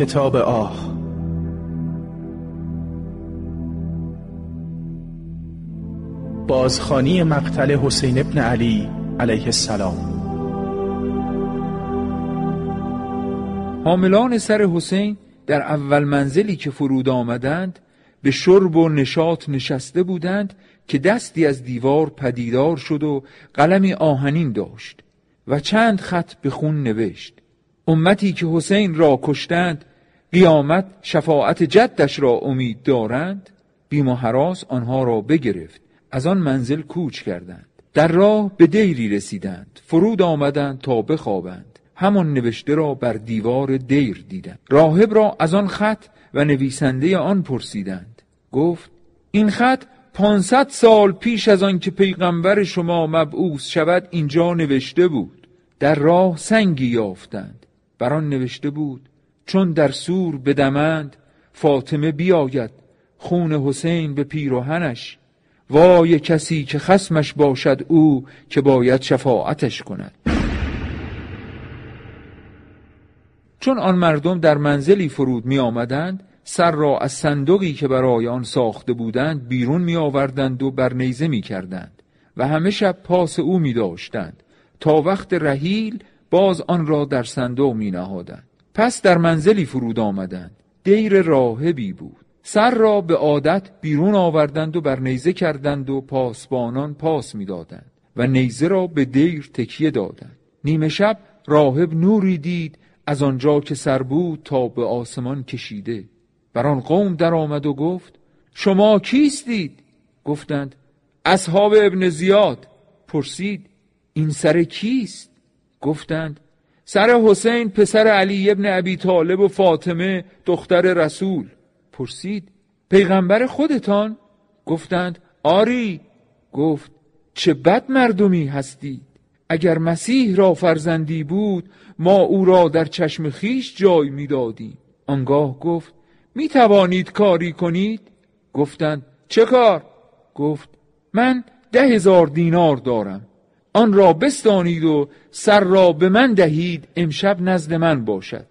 کتاب آه. بازخانی مقتل حسین ابن علی علیه السلام. حاملان سر حسین در اول منزلی که فرود آمدند به شرب و نشاط نشسته بودند که دستی از دیوار پدیدار شد و قلمی آهنین داشت و چند خط به خون نوشت. امتی که حسین را کشتند قیامت شفاعت جدش را امید دارند بیم و حراس آنها را بگرفت از آن منزل کوچ کردند. در راه به دیری رسیدند فرود آمدند تا بخوابند. همان نوشته را بر دیوار دیر دیدند. راهب را از آن خط و نویسنده آن پرسیدند. گفت این خط پانصد سال پیش از آن که پیغمبر شما مبعوث شود اینجا نوشته بود. در راه سنگی یافتند. بر آن نوشته بود چون در سور بدمند فاطمه بیاید خون حسین به پیروهنش وای کسی که خسمش باشد او که باید شفاعتش کند. چون آن مردم در منزلی فرود می آمدند سر را از صندوقی که برای آن ساخته بودند بیرون می آوردند و بر نیزه می کردند و همه شب پاس او می داشتند تا وقت رحیل باز آن را در صندوق می نهادند پس در منزلی فرود آمدند. دیر راهبی بود. سر را به عادت بیرون آوردند و بر نیزه کردند و پاسبانان پاس می‌دادند و نیزه را به دیر تکیه دادند. نیمه شب راهب نوری دید از آنجا که سر بود تا به آسمان کشیده. بر آن قوم در آمد و گفت شما کیستید؟ گفتند اصحاب ابن زیاد. پرسید این سر کیست؟ گفتند سر حسین پسر علی ابن ابی طالب و فاطمه دختر رسول. پرسید پیغمبر خودتان؟ گفتند آری. گفت چه بد مردمی هستید اگر مسیح را فرزندی بود ما او را در چشم خیش جای می‌دادیم. آنگاه گفت می توانید کاری کنید؟ گفتند چه کار؟ گفت من ده هزار دینار دارم. آن را بستانید و سر را به من دهید امشب نزد من باشد.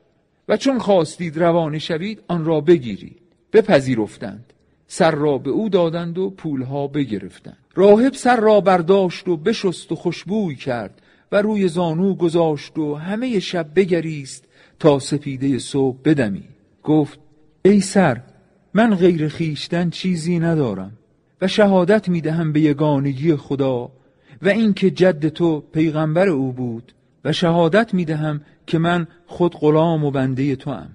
و چون خواستید روانه شوید آن را بگیرید. بپذیرفتند. سر را به او دادند و پولها بگرفتند. راهب سر را برداشت و بشست و خوشبوی کرد و روی زانو گذاشت و همه شب بگریست تا سپیده صبح بدمی گفت ای سر من غیر خیشتن چیزی ندارم و شهادت می‌دهم به یگانگی خدا و اینکه جد تو پیغمبر او بود و شهادت می‌دهم که من خود غلام و بنده تو ام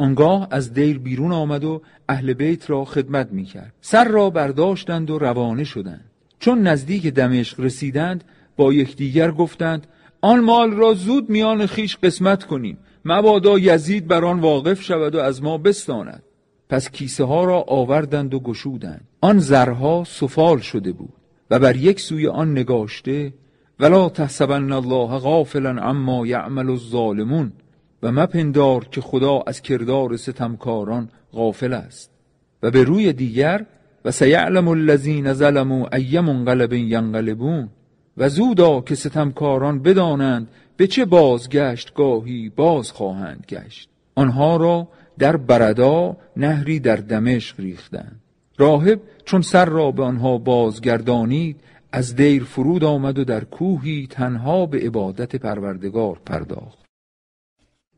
آنگاه از دیر بیرون آمد و اهل بیت را خدمت می کرد. سر را برداشتند و روانه شدند. چون نزدیک دمشق رسیدند با یکدیگر گفتند آن مال را زود میان خیش قسمت کنیم. مبادا یزید بر آن واقف شود و از ما بستاند. پس کیسه ها را آوردند و گشودند. آن زرها سفال شده بود. و بر یک سوی آن نگاشته ولا تحسبن الله غافلا عما یعمل الظالمون و مپندار که خدا از کردار ستمکاران غافل است. و به روی دیگر و سیعلم الذین ظلموا ای منقلب ینقلبون و زودا که ستمکاران بدانند به چه بازگشت گاهی باز خواهند گشت. آنها را در بردا نهری در دمشق ریختند. راهب چون سر را به آنها بازگردانید از دیر فرود آمد و در کوهی تنها به عبادت پروردگار پرداخت.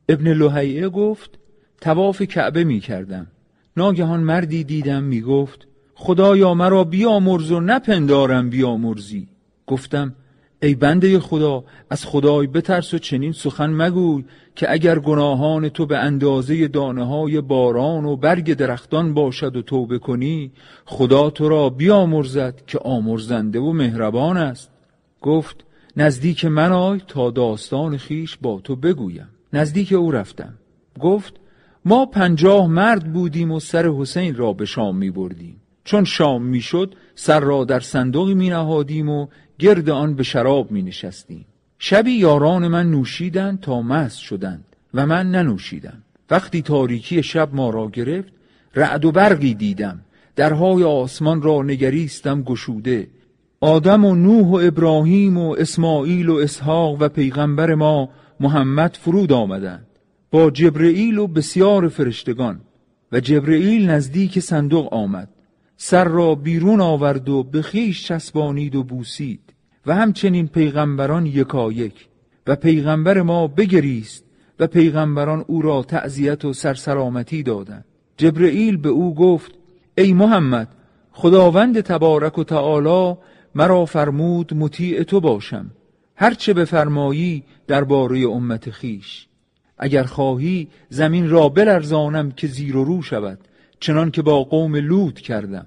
ابن لحیعه گفت تواف کعبه می کردم. ناگهان مردی دیدم می گفت خدایا مرا بیامرز و نپندارم بیامرزی. گفتم ای بنده خدا از خدای بترس و چنین سخن مگوی که اگر گناهان تو به اندازه دانه های باران و برگ درختان باشد و توبه کنی خدا تو را بیامرزد که آمرزنده و مهربان است. گفت نزدیک من آی تا داستان خیش با تو بگویم. نزدیک او رفتم. گفت ما پنجاه مرد بودیم و سر حسین را به شام می بردیم چون شام می شد سر را در صندوقی می نهادیم و گرد آن به شراب می نشستیم. شبی یاران من نوشیدند تا مست شدند و من ننوشیدم. وقتی تاریکی شب ما را گرفت رعد و برقی دیدم. درهای آسمان را نگریستم گشوده. آدم و نوح و ابراهیم و اسماعیل و اسحاق و پیغمبر ما محمد فرود آمدند. با جبرئیل و بسیار فرشتگان. و جبرئیل نزدیک صندوق آمد. سر را بیرون آورد و به خیش چسبانید و بوسید. و همچنین پیغمبران یکایک. و پیغمبر ما بگریست و پیغمبران او را تعذیت و سرسلامتی دادند. جبرئیل به او گفت ای محمد خداوند تبارک و تعالی مرا فرمود مطیع تو باشم. هرچه بفرمایی درباره امت خیش. اگر خواهی زمین را بلرزانم که زیر و رو شود چنان که با قوم لوط کردم.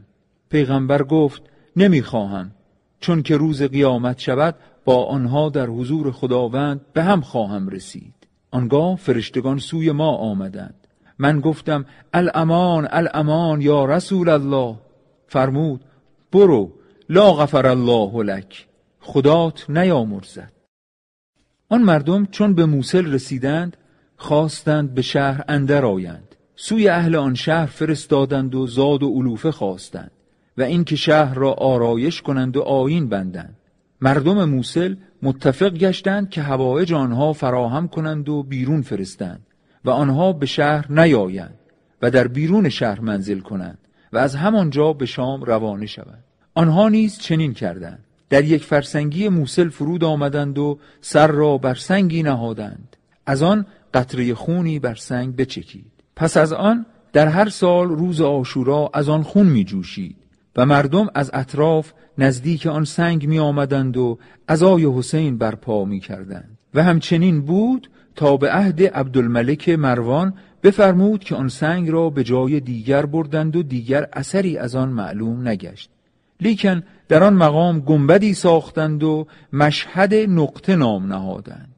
پیغمبر گفت نمی‌خواهم. چون که روز قیامت شود با آنها در حضور خداوند به هم خواهم رسید. آنگاه فرشتگان سوی ما آمدند. من گفتم الامان الامان یا رسول الله. فرمود برو لا غفر الله لک. خدات نیامرزد. آن مردم چون به موسل رسیدند خواستند به شهر اندر آیند. سوی اهل آن شهر فرستادند و زاد و علوفه خواستند. و اینکه شهر را آرایش کنند و آیین بندند. مردم موسل متفق گشتند که هوایج آنها فراهم کنند و بیرون فرستند و آنها به شهر نیایند و در بیرون شهر منزل کنند و از همانجا به شام روانه شوند. آنها نیز چنین کردند. در یک فرسنگی موسل فرود آمدند و سر را بر سنگی نهادند. از آن قطره خونی بر سنگ بچکید. پس از آن در هر سال روز آشورا از آن خون می جوشید و مردم از اطراف نزدیک آن سنگ می آمدند و ازای حسین برپا می کردند و همچنین بود تا به عهد عبدالملک مروان بفرمود که آن سنگ را به جای دیگر بردند و دیگر اثری از آن معلوم نگشت. لیکن در آن مقام گنبدی ساختند و مشهد نقطه نام نهادند.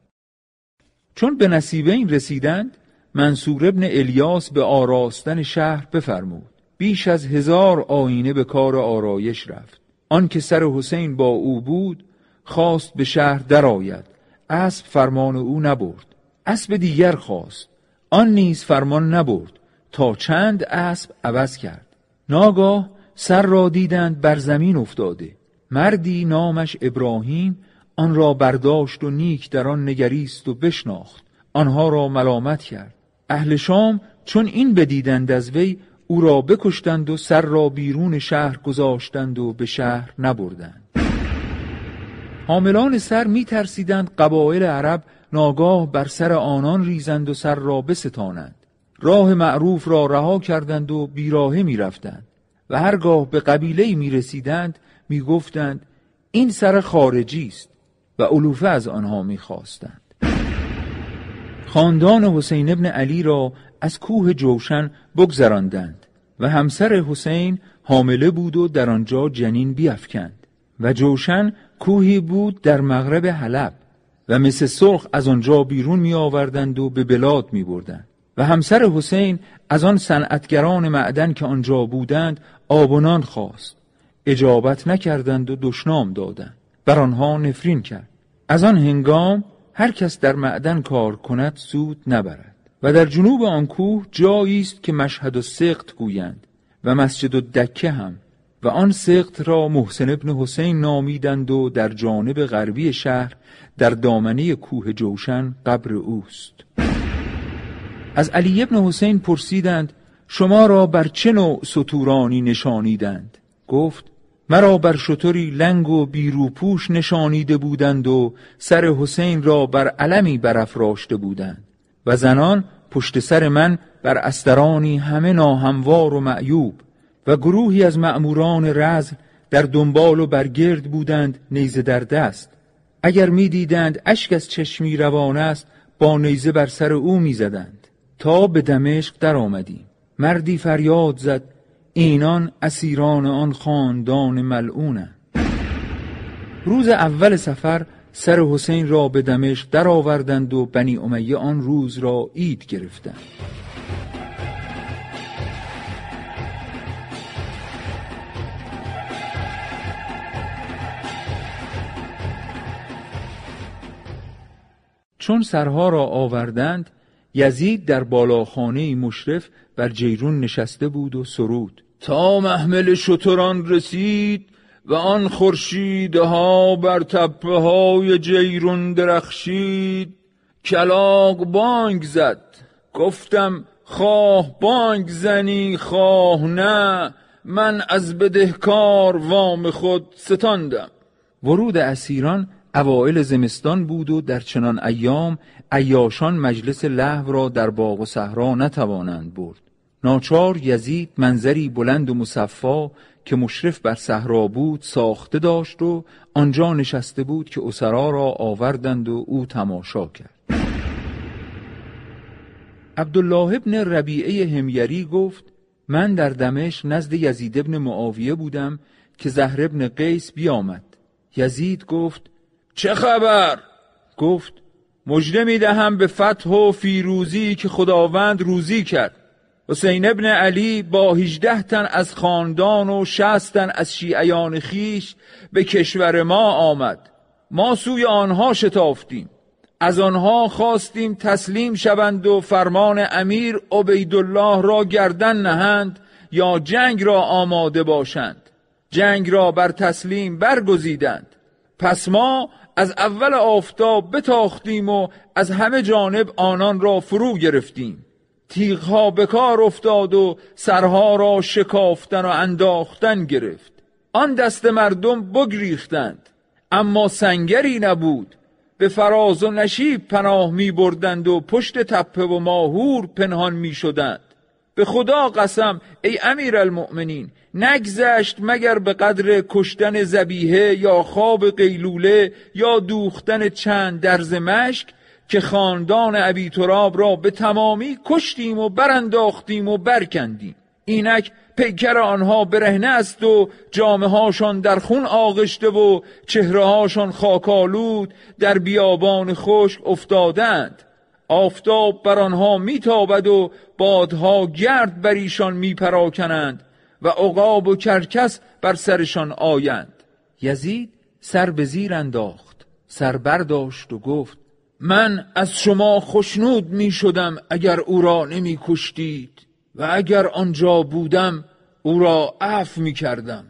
چون به نصیبه این رسیدند منصور ابن الیاس به آراستن شهر بفرمود. بیش از هزار آینه به کار آرایش رفت. آن که سر حسین با او بود خواست به شهر درآید. اسب فرمان او نبرد اسب دیگر خواست. آن نیز فرمان نبرد تا چند اسب عوض کرد. ناگاه سر را دیدند بر زمین افتاده. مردی نامش ابراهیم آن را برداشت و نیک در آن نگریست و بشناخت. آنها را ملامت کرد. اهل شام چون این بدیدند از وی او را بکشتند و سر را بیرون شهر گذاشتند و به شهر نبردند. حاملان سر می ترسیدند قبایل عرب ناگاه بر سر آنان ریزند و سر را بستانند. راه معروف را رها کردند و بیراهه می رفتند و هرگاه به قبیله می رسیدند می گفتند این سر خارجی است و علوفه از آنها می خواستند خاندان حسین ابن علی را از کوه جوشن بگذراندند و همسر حسین حامله بود و در آنجا جنین بیافکند و جوشن کوهی بود در مغرب حلب و مثل سرخ از آنجا بیرون می آوردند و به بلاد می بردند و همسر حسین از آن صنعتگران معدن که آنجا بودند آبونان خواست اجابت نکردند و دشنام دادند بر آنها نفرین کرد. از آن هنگام هر کس در معدن کار کند سود نبرد. و در جنوب آن کوه جایی است که مشهد و سقط گویند و مسجد و دکه هم. و آن سقط را محسن ابن حسین نامیدند و در جانب غربی شهر در دامنه کوه جوشن قبر اوست. از علی ابن حسین پرسیدند شما را بر چه نوع سطورانی نشانیدند؟ گفت مرا بر شطوری لنگ و بیروپوش نشانیده بودند و سر حسین را بر علمی برافراشته بودند و زنان پشت سر من بر استرانی همه ناهموار و معیوب و گروهی از مأموران رز در دنبال و برگرد بودند نیزه در دست. اگر می‌دیدند اشک از چشمی روان است با نیزه بر سر او می‌زدند. تا به دمشق در آمدیم مردی فریاد زد اینان اسیران آن خاندان ملعونه روز اول سفر سر حسین را به دمشق در آوردند و بنی امیه آن روز را عید گرفتند. چون سرها را آوردند یزید در بالاخانه مشرف بر جیرون نشسته بود و سرود. تا محمل شتران رسید و آن خورشیدها بر تپه های جیرون درخشید. کلاق بانگ زد. گفتم خواه بانگ زنی خواه نه. من از بدهکار وام خود ستاندم. ورود اسیران اوائل زمستان بود و در چنان ایام ایاشان مجلس لحو را در باغ و صحرا نتوانند برد. ناچار یزید منظری بلند و مصفا که مشرف بر صحرا بود ساخته داشت و آنجا نشسته بود که اسرا را آوردند و او تماشا کرد. عبدالله ابن ربیعه همیری گفت من در دمشق نزد یزید ابن معاویه بودم که زهر ابن قیس بیامد. یزید گفت چه خبر؟ گفت مجده می دهم به فتح و فیروزی که خداوند روزی کرد. حسین ابن علی با هجده تن از خاندان و شست تن از شیعیان خیش به کشور ما آمد. ما سوی آنها شتافتیم. از آنها خواستیم تسلیم شوند و فرمان امیر عبیدالله را گردن نهند یا جنگ را آماده باشند. جنگ را بر تسلیم برگزیدند. پس ما از اول آفتاب بتاختیم و از همه جانب آنان را فرو گرفتیم. تیغها به کار افتاد و سرها را شکافتن و انداختن گرفت. آن دست مردم بگریختند اما سنگری نبود. به فراز و نشیب پناه می بردند و پشت تپه و ماهور پنهان می شدند به خدا قسم ای امیر المؤمنین نگذشت مگر به قدر کشتن زبیه یا خواب قیلوله یا دوختن چند درز مشک که خاندان ابی تراب را به تمامی کشتیم و برانداختیم و برکندیم. اینک پیکر آنها برهنه است و جامه هاشان در خون آغشته و چهره هاشان خاکالود در بیابان خشک افتادند. آفتاب بر آنها میتابد و بادها گرد بر ایشان میپراکنند و عقاب و کرکس بر سرشان آیند. یزید سر به زیر انداخت سر برداشت و گفت من از شما خشنود می شدم اگر او را نمی کشتید و اگر آنجا بودم او را عف می کردم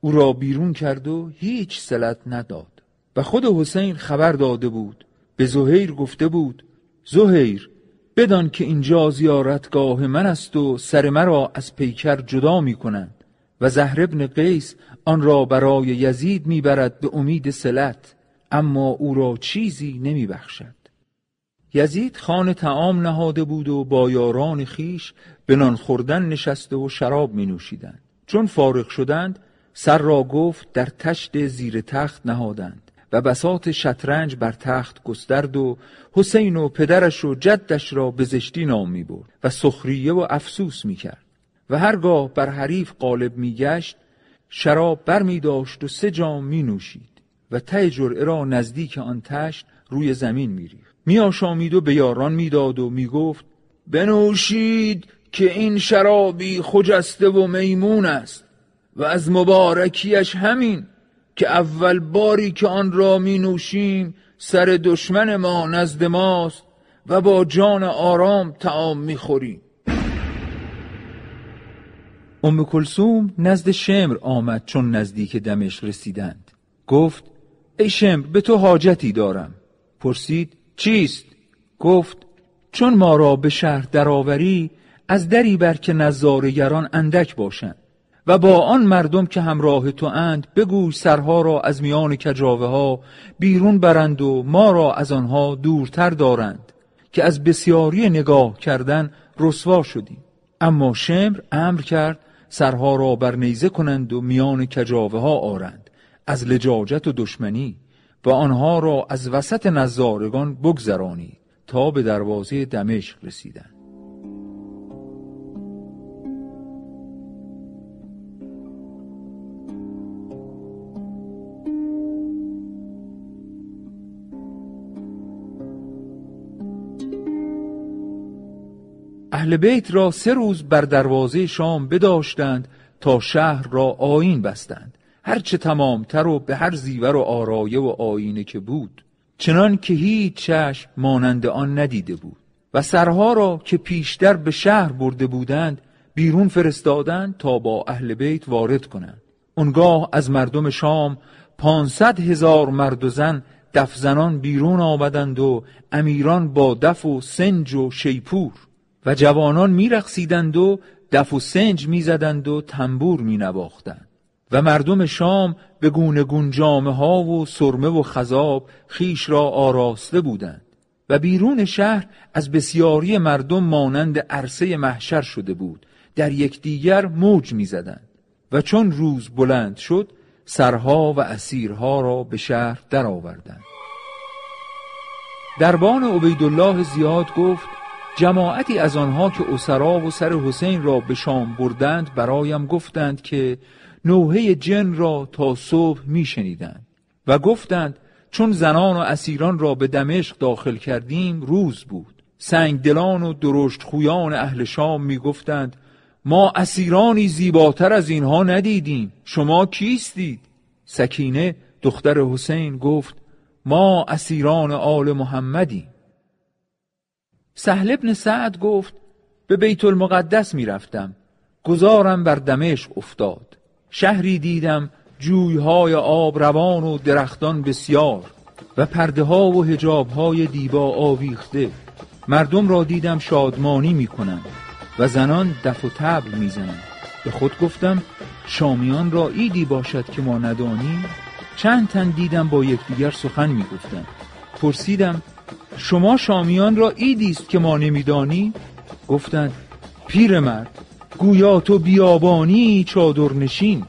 او را بیرون کرد و هیچ سلت نداد. و خود حسین خبر داده بود. به زهیر گفته بود زهیر بدان که اینجا زیارتگاه من است و سر مرا از پیکر جدا می کنند و زهر ابن قیس آن را برای یزید می‌برد به امید سلت اما او را چیزی نمی بخشد. یزید خان تعام نهاده بود و با یاران خیش به نان خوردن نشسته و شراب می نوشیدند. چون فارغ شدند سر را گفت در تشت زیر تخت نهادند و بسات شطرنج بر تخت گسترد و حسین و پدرش و جدش را به زشتی نام می برد و سخریه و افسوس می کرد و هرگاه بر حریف غالب می گشت شراب بر می داشت و سه جام می نوشید و ته جرعه را نزدیک آن تشت روی زمین می ریخت می آشامید و به یاران می داد و می گفت بنوشید که این شرابی خجسته و میمون است و از مبارکیش همین که اول باری که آن را می نوشیم سر دشمن ما نزد ماست و با جان آرام تعام می خوریم ام کلسوم نزد شمر آمد چون نزدیک دمشق رسیدند. گفت ای شمر به تو حاجتی دارم. پرسید چیست؟ گفت چون ما را به شهر درآوری از دری بر که نظارگران اندک باشند. و با آن مردم که همراه تو اند بگوی سرها را از میان کجاوه ها بیرون برند و ما را از آنها دورتر دارند. که از بسیاری نگاه کردن رسوا شدیم. اما شمر امر کرد سرها را بر نیزه کنند و میان کجاوه ها آرند. از لجاجت و دشمنی و آنها را از وسط نظارگان بگذرانید تا به دروازه دمشق رسیدند. اهل بیت را سه روز بر دروازه شام بداشتند تا شهر را آین بستند. هرچه تمامتر و به هر زیور و آرایه و آینه که بود چنان که هیچ چشم مانند آن ندیده بود. و سرها را که پیشتر به شهر برده بودند بیرون فرستادند تا با اهل بیت وارد کنند. اونگاه از مردم شام پانصد هزار مرد و زن دفزنان بیرون آمدند و امیران با دف و سنج و شیپور. و جوانان میرقصیدند و دف و سنج می‌زدند و تنبور مینواختند. و مردم شام به گونه گون ها و سرمه و خذاب خیش را آراسته بودند و بیرون شهر از بسیاری مردم مانند عرصه محشر شده بود در یکدیگر موج می‌زدند و چون روز بلند شد سرها و اسیرها را به شهر درآوردند. دربان عبیدالله زیاد گفت جماعتی از آنها که اسرا و سر حسین را به شام بردند برایم گفتند که نوحه جن را تا صبح میشنیدند و گفتند چون زنان و اسیران را به دمشق داخل کردیم روز بود. سنگدلان و درشت خویان اهل شام می‌گفتند ما اسیرانی زیباتر از اینها ندیدیم. شما کیستید؟ سکینه دختر حسین گفت ما اسیران آل محمدیم. سهل ابن سعد گفت به بیت المقدس می‌رفتم. گذارم بر دمشق افتاد. شهری دیدم جویهای آب روان و درختان بسیار و پرده ها و هجاب های دیبا آویخته. مردم را دیدم شادمانی می‌کنند و زنان دف و تبل می‌زنند. به خود گفتم شامیان را ایدی باشد که ما ندانیم. چند تن دیدم با یکدیگر سخن می‌گفتند. پرسیدم شما شامیان را ایدی است که ما نمیدانی گفتند پیرمرد گویا تو بیابانی چادر نشین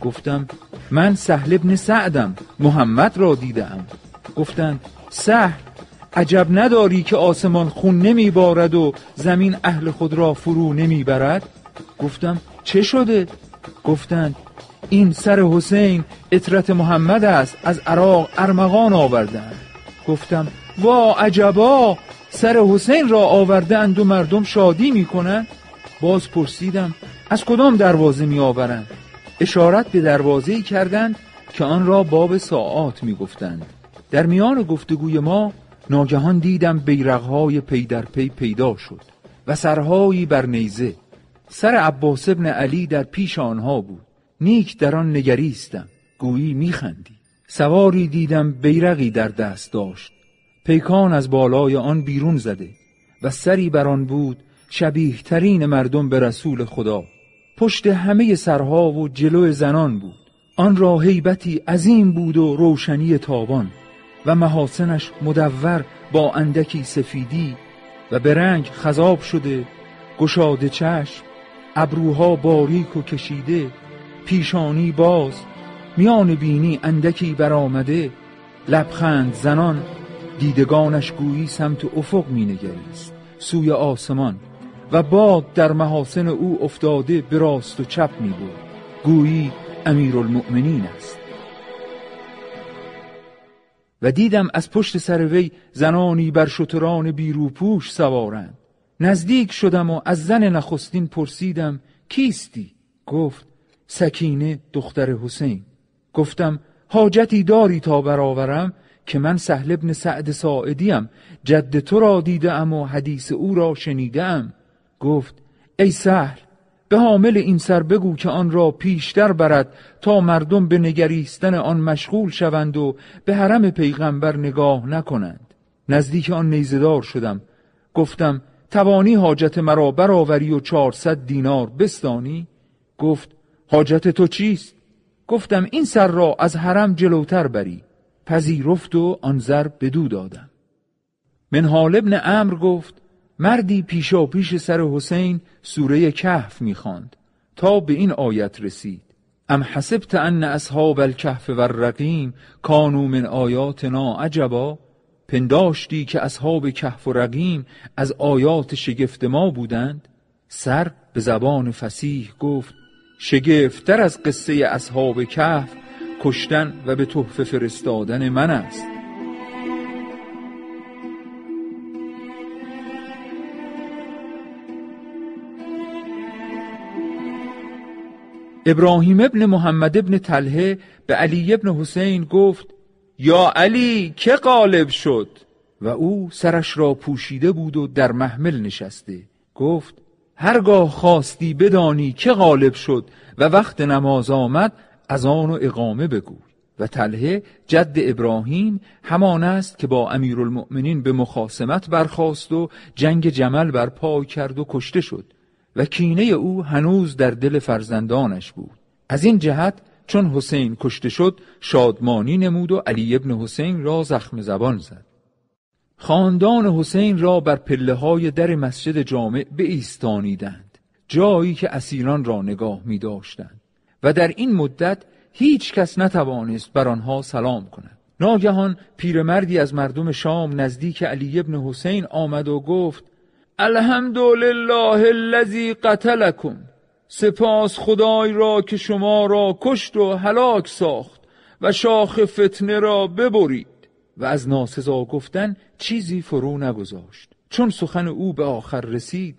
گفتم من سهل ابن سعدم محمد را دیدم. گفتند سهل عجب نداری که آسمان خون نمی بارد و زمین اهل خود را فرو نمی برد گفتم چه شده؟ گفتند این سر حسین اطرت محمد است از عراق ارمغان آوردن گفتم وا عجبا سر حسین را آورده و مردم شادی می‌کنند؟ باز پرسیدم از کدام دروازه می آورند اشارت به دروازه کردند که آن را باب ساعات می گفتند در میان گفتگوی ما ناگهان دیدم بیرقهای پی در پی پیدا شد و سرهایی بر نیزه. سر عباس ابن علی در پیش آنها بود. نیک در آن نگریستم. گویی میخندی. سواری دیدم بیرقی در دست داشت. پیکان از بالای آن بیرون زده و سری بر آن بود شبیه ترین مردم به رسول خدا. پشت همه سرها و جلو زنان بود. آن را حیبتی عظیم بود و روشنی تابان و محاسنش مدور با اندکی سفیدی و به رنگ خذاب شده گشاده چشم ابروها باریک و کشیده پیشانی باز میان بینی اندکی برآمده لبخند زنان دیدگانش گویی سمت افق مینگریست سوی آسمان. و باد در محاسن او افتاده به راست و چپ می بود گویی المؤمنین است. و دیدم از پشت سر وی زنانی بر شتران بیروپوش سوارند. نزدیک شدم و از زن نخستین پرسیدم کیستی؟ گفت سکینه دختر حسین. گفتم حاجتی داری تا برآورم که من سهل ابن سعد ساعدیم. جد تو را دیدم و حدیث او را شنیدم. گفت ای سهل به حامل این سر بگو که آن را پیشتر برد تا مردم به نگریستن آن مشغول شوند و به حرم پیغمبر نگاه نکنند. نزدیک آن نیزدار شدم. گفتم توانی حاجت مرا برآوری و چهارصد دینار بستانی؟ گفت حاجت تو چیست؟ گفتم این سر را از حرم جلوتر بری. پذیرفت و آن زر بدو دادم. منحال ابن امر گفت مردی پیشا پیش سر حسین سوره کهف می‌خواند تا به این آیت رسید. ام حسبت ان اصحاب الکهف و الرقیم کانو من آیاتنا عجبا؟ پنداشتی که اصحاب کهف و رقیم از آیات شگفت ما بودند. سر به زبان فسیح گفت شگفتتر از قصه اصحاب کهف کشتن و به تحفه فرستادن من است. ابراهیم ابن محمد ابن تلهه به علی ابن حسین گفت یا علی که غالب شد؟ و او سرش را پوشیده بود و در محمل نشسته. گفت هرگاه خواستی بدانی که غالب شد و وقت نماز آمد از آن و اقامه بگو. و تله جد ابراهیم همان است که با امیرالمؤمنین به مخاسمت برخاست و جنگ جمل برپا کرد و کشته شد. و کینه او هنوز در دل فرزندانش بود. از این جهت چون حسین کشته شد شادمانی نمود و علی ابن حسین را زخم زبان زد. خاندان حسین را بر پله های در مسجد جامع به ایستانیدند جایی که اسیران را نگاه می داشتند و در این مدت هیچ کس نتوانست بر آنها سلام کند. ناگهان پیرمردی از مردم شام نزدیک علی ابن حسین آمد و گفت الحمدلله الذی قتلکم. سپاس خدای را که شما را کشت و هلاک ساخت و شاخ فتنه را ببرید. و از ناسزا گفتن چیزی فرو نگذاشت. چون سخن او به آخر رسید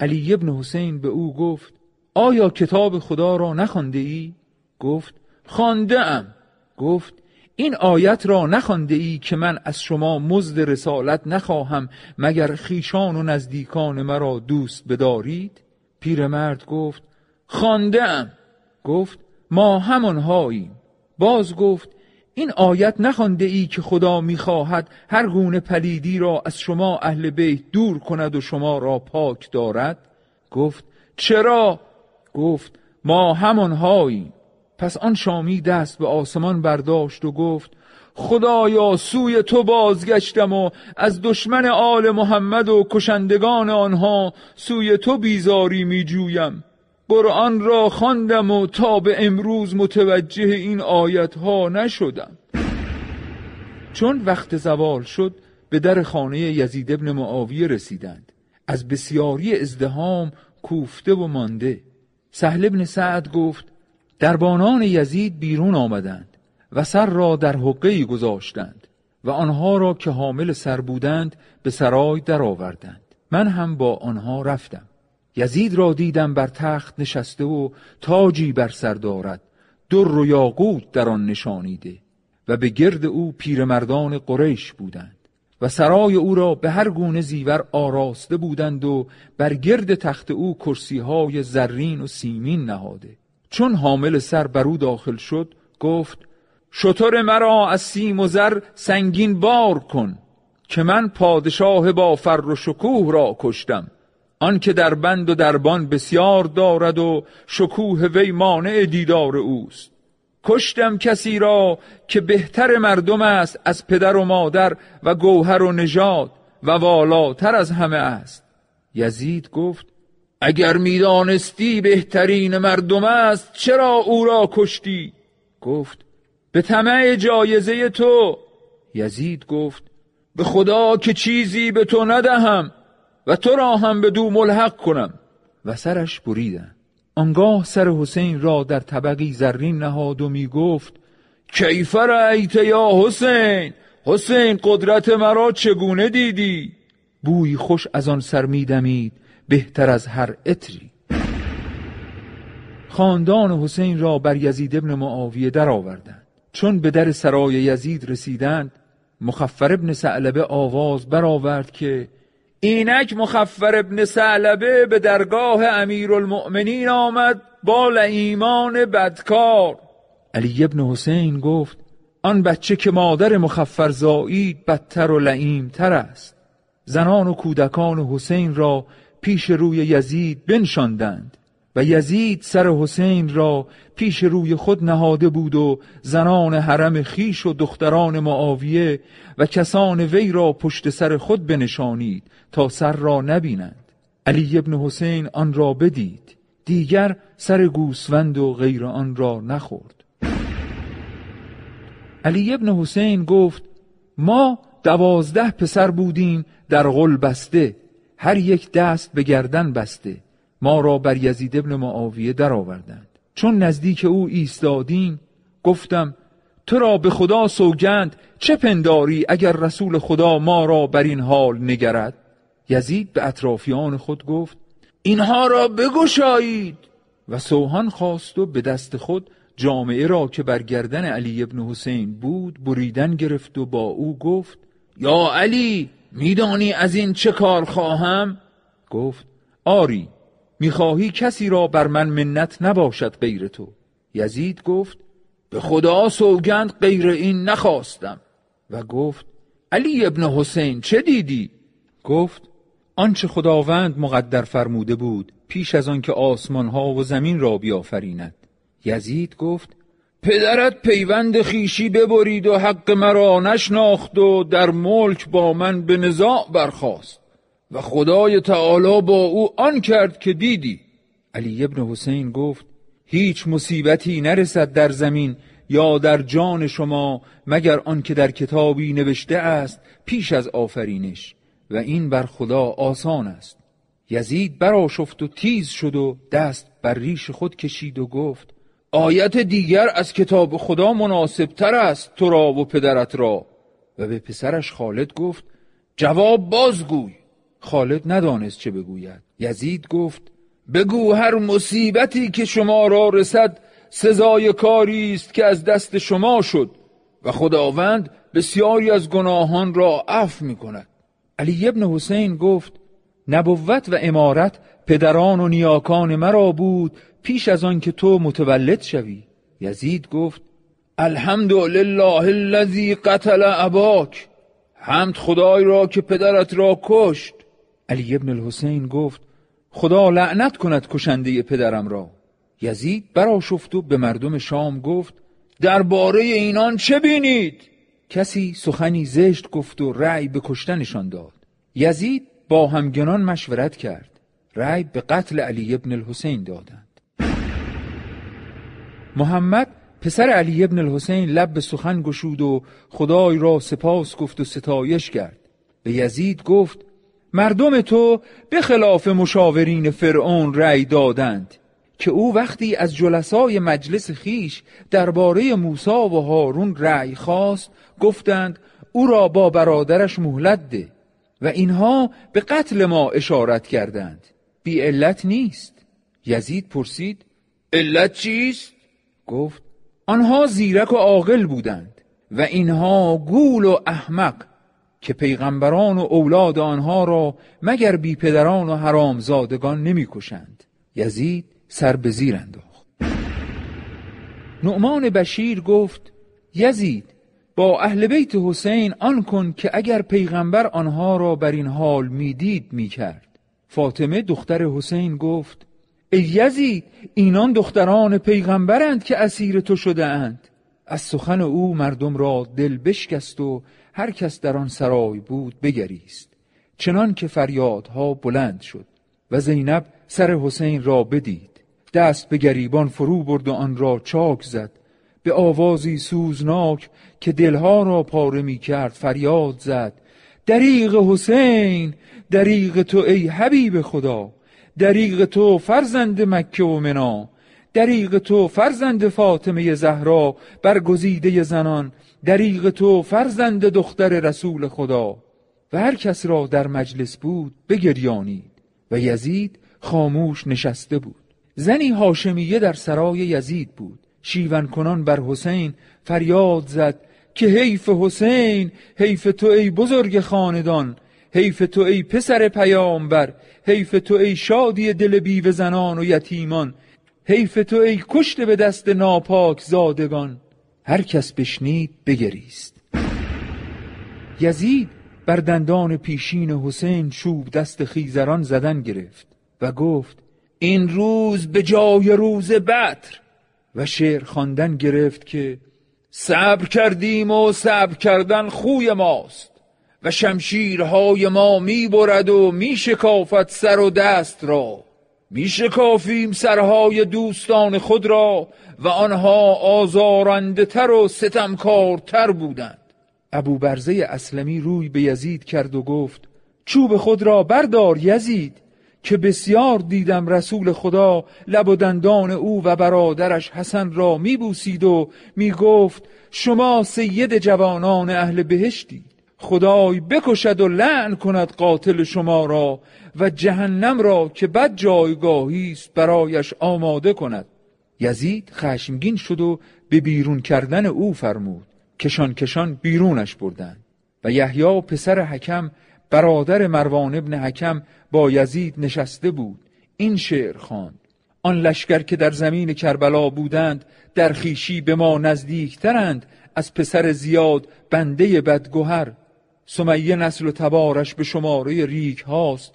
علی ابن حسین به او گفت آیا کتاب خدا را نخوانده ای؟ گفت خانده ام. گفت این آیت را نخوانده ای که من از شما مزد رسالت نخواهم مگر خیشان و نزدیکان مرا دوست بدارید؟ پیرمرد گفت خانده ام گفت ما همانهاییم. باز گفت این آیت نخوانده ای که خدا می‌خواهد هر گونه پلیدی را از شما اهل بیت دور کند و شما را پاک دارد؟ گفت چرا؟ گفت ما همانهاییم. پس آن شامی دست به آسمان برداشت و گفت خدایا سوی تو بازگشتم و از دشمن آل محمد و کشندگان آنها سوی تو بیزاری می جویم قرآن را خواندم و تا به امروز متوجه این آیت ها نشدم. چون وقت زوال شد به در خانه یزید ابن معاویه رسیدند. از بسیاری ازدهام کوفته و مانده. سهل ابن سعد گفت دربانان یزید بیرون آمدند و سر را در حقه گذاشتند و آنها را که حامل سر بودند به سرای درآوردند. من هم با آنها رفتم. یزید را دیدم بر تخت نشسته و تاجی بر سر دارد. در و یاقوت در آن نشانیده و به گرد او پیرمردان قریش بودند و سرای او را به هر گونه زیور آراسته بودند و بر گرد تخت او کرسی های زرین و سیمین نهاده. چون حامل سر بر او داخل شد گفت شطور مرا از سیم و زر سنگین بار کن که من پادشاه با فر و شکوه را کشتم. آن که در بند و دربان بسیار دارد و شکوه وی مانع دیدار اوست. کشتم کسی را که بهتر مردم است از پدر و مادر و گوهر و نژاد و والاتر از همه است. یزید گفت اگر می‌دانستی بهترین مردم است چرا او را کشتی؟ گفت به طمع جایزه تو. یزید گفت به خدا که چیزی به تو ندهم و تو را هم به دو ملحق کنم. و سرش بریدن. آنگاه سر حسین را در طبقی زرین نهاد و می گفت کیف رأیت یا حسین؟ حسین قدرت مرا چگونه دیدی؟ بوی خوش از آن سر میدمید. بهتر از هر اتری خاندان حسین را بر یزید ابن معاویه در آوردند چون به در سرای یزید رسیدند مخفر ابن سعلبه آواز برآورد که اینک مخفر ابن سعلبه به درگاه امیر المؤمنین آمد با ایمان بدکار. علی ابن حسین گفت آن بچه که مادر مخفر زایید بدتر و لعیم تر است. زنان و کودکان حسین را پیش روی یزید بنشاندند و یزید سر حسین را پیش روی خود نهاده بود و زنان حرم خیش و دختران معاویه و کسان وی را پشت سر خود بنشانید تا سر را نبینند. علی ابن حسین آن را بدید دیگر سر گوسفند و غیر آن را نخورد. علی ابن حسین گفت ما دوازده پسر بودیم در غل بسته. هر یک دست به گردن بسته ما را بر یزید ابن معاویه درآوردند. چون نزدیک او ایستادیم گفتم تو را به خدا سوگند چه پنداری اگر رسول خدا ما را بر این حال نگرد؟ یزید به اطرافیان خود گفت اینها را بگشایید. و سوهان خواست و به دست خود جامعه را که بر گردن علی ابن حسین بود بریدن گرفت و با او گفت یا علی میدانی از این چه کار خواهم؟ گفت آری می‌خواهی کسی را بر من منت نباشد غیر تو یزید گفت به خدا سوگند غیر این نخواستم و گفت علی ابن حسین چه دیدی؟ گفت آنچه خداوند مقدر فرموده بود پیش از آنکه آسمان ها و زمین را بیافریند یزید گفت پدرت پیوند خیشی ببرید و حق مرا نشناخت و در ملک با من به نزاع برخاست. و خدای تعالی با او آن کرد که دیدی. علی ابن حسین گفت هیچ مصیبتی نرسد در زمین یا در جان شما مگر آنکه در کتابی نوشته است پیش از آفرینش. و این بر خدا آسان است. یزید براشفت و تیز شد و دست بر ریش خود کشید و گفت آیت دیگر از کتاب خدا مناسب تر است تو را و پدرت را. و به پسرش خالد گفت جواب بازگوی. خالد ندانست چه بگوید. یزید گفت بگو هر مصیبتی که شما را رسد سزای کاری است که از دست شما شد. و خداوند بسیاری از گناهان را عفو می کند علی ابن حسین گفت نبوت و امارت پدران و نیاکان مرا بود پیش از آن که تو متولد شوی. یزید گفت الحمد لله الذی قتل اباک حمد خدای را که پدرت را کشت. علی ابن الحسین گفت خدا لعنت کند کشنده پدرم را. یزید براشفت و به مردم شام گفت درباره اینان چه بینید؟ کسی سخنی زشت گفت و رأی به کشتنشان داد. یزید با همگنان مشورت کرد. رأی به قتل علی ابن الحسین دادند. محمد پسر علی ابن الحسین لب به سخن گشود و خدای را سپاس گفت و ستایش کرد. به یزید گفت مردم تو به خلاف مشاورین فرعون رأی دادند که او وقتی از جلسای مجلس خیش درباره موسی و هارون رأی خواست گفتند او را با برادرش مهلت ده. و اینها به قتل ما اشارت کردند. بی علت نیست. یزید پرسید علت چیست؟ گفت آنها زیرک و عاقل بودند و اینها گول و احمق که پیغمبران و اولاد آنها را مگر بی پدران و حرامزادگان نمی‌کشند یزید سر به زیر انداخت. نعمان بشیر گفت یزید با اهل بیت حسین آن کن که اگر پیغمبر آنها را بر این حال می‌دید می‌کرد. فاطمه دختر حسین گفت ای یزید اینان دختران پیغمبرند که اسیر تو شده اند از سخن او مردم را دل بشکست و هر کس در آن سرای بود بگریست. چنان که فریادها بلند شد و زینب سر حسین را بدید. دست به گریبان فرو برد و آن را چاک زد. به آوازی سوزناک که دلها را پاره می کرد فریاد زد. دریغ حسین دریغ تو ای حبیب خدا. دریغ تو فرزند مکه و منا. دریغ تو فرزند فاطمه زهرا برگزیده زنان. دریغ تو فرزند دختر رسول خدا. و هر کس را در مجلس بود بگریانید. و یزید خاموش نشسته بود. زنی هاشمیه در سرای یزید بود. شیون کنان بر حسین فریاد زد که حیف حسین حیف تو ای بزرگ خاندان حیف تو ای پسر پیامبر حیف تو ای شادی دل بیوه زنان و یتیمان حیف تو ای کشته به دست ناپاک زادگان. هر کس بشنید بگریست. یزید بر دندان پیشین حسین چوب دست خیزران زدن گرفت و گفت این روز به جای روز بطر و شعر خواندن گرفت که صبر کردیم و صبر کردن خوی ماست و شمشیرهای ما می برد و می شکافت سر و دست را. می شکافیم سرهای دوستان خود را و آنها آزارنده تر و ستمکارتر بودند. ابو برزه اسلمی روی به یزید کرد و گفت چوب خود را بردار یزید. که بسیار دیدم رسول خدا لب و دندان او و برادرش حسن را میبوسید و می‌گفت شما سید جوانان اهل بهشتی. خدای بکشد و لعن کند قاتل شما را و جهنم را که بد جایگاهی است برایش آماده کند. یزید خشمگین شد و به بیرون کردن او فرمود. کشان کشان بیرونش بردند و یحیی پسر حکم برادر مروان ابن حکم با یزید نشسته بود این شعر خواند. آن لشکر که در زمین کربلا بودند در خیشی به ما نزدیکترند از پسر زیاد بنده بدگوهر سمیه نسل و تبارش به شماره ریک هاست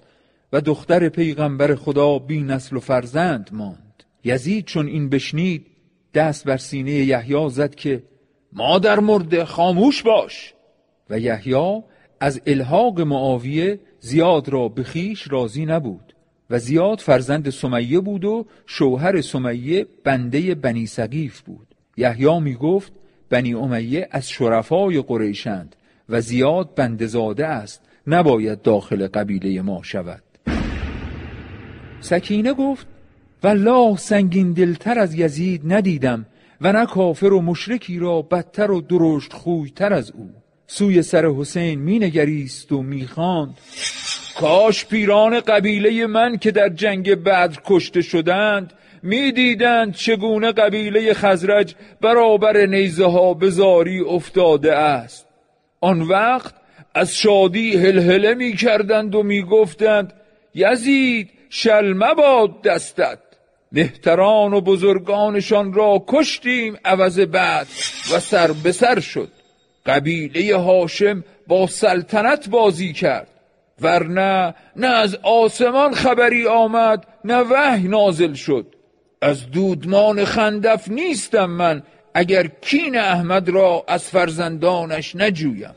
و دختر پیغمبر خدا بی نسل و فرزند ماند. یزید چون این بشنید دست بر سینه یحیی زد که مادر مرده خاموش باش. و یحیی از الحاق معاویه زیاد را به خیش راضی نبود و زیاد فرزند سمیه بود و شوهر سمیه بنده بنی سقیف بود. یحیی می گفت بنی امیه از شرفای قریشند و زیاد بندزاده است نباید داخل قبیله ما شود. سکینه گفت والله سنگین دلتر از یزید ندیدم و نه کافر و مشرکی را بدتر و درشت خویتر از او. سوی سر حسین می نگریست و می خاند کاش پیران قبیله من که در جنگ بدر کشته شدند می‌دیدند چگونه قبیله خزرج برابر نیزه ها به زاری افتاده است. آن وقت از شادی هلهله می کردند و می گفتند یزید شلمه باد دستت. مهتران و بزرگانشان را کشتیم عوض بعد و سر به سر شد. قبیله هاشم با سلطنت بازی کرد ورنه نه از آسمان خبری آمد نه وحی نازل شد. از دودمان خندف نیستم من اگر کین احمد را از فرزندانش نجویم.